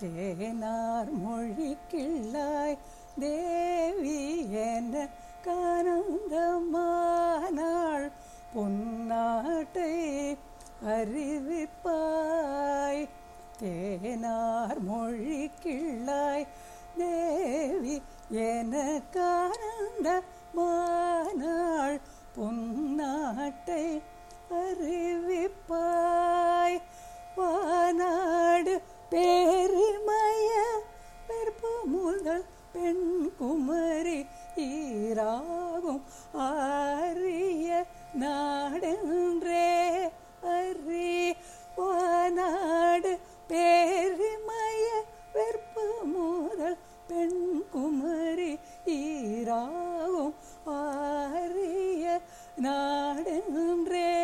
தேனார் மொழி கிள்ளாய் தேவி என கனந்தமானாள் பொன்னாட்டை அறிவிப்பாய். தேனார் மொழி கிள்ளாய் தேவி என காணந்த மானாள் பொன்னாட்டை அறிவிப்பாய். முதல் பெண் குமரி ஈராகும். ஆரிய நாடென்றே அறி நாடு பேரிமய வெற்பு முதல் பெண் குமரி ஈராகும். ஆரிய நாடென்றே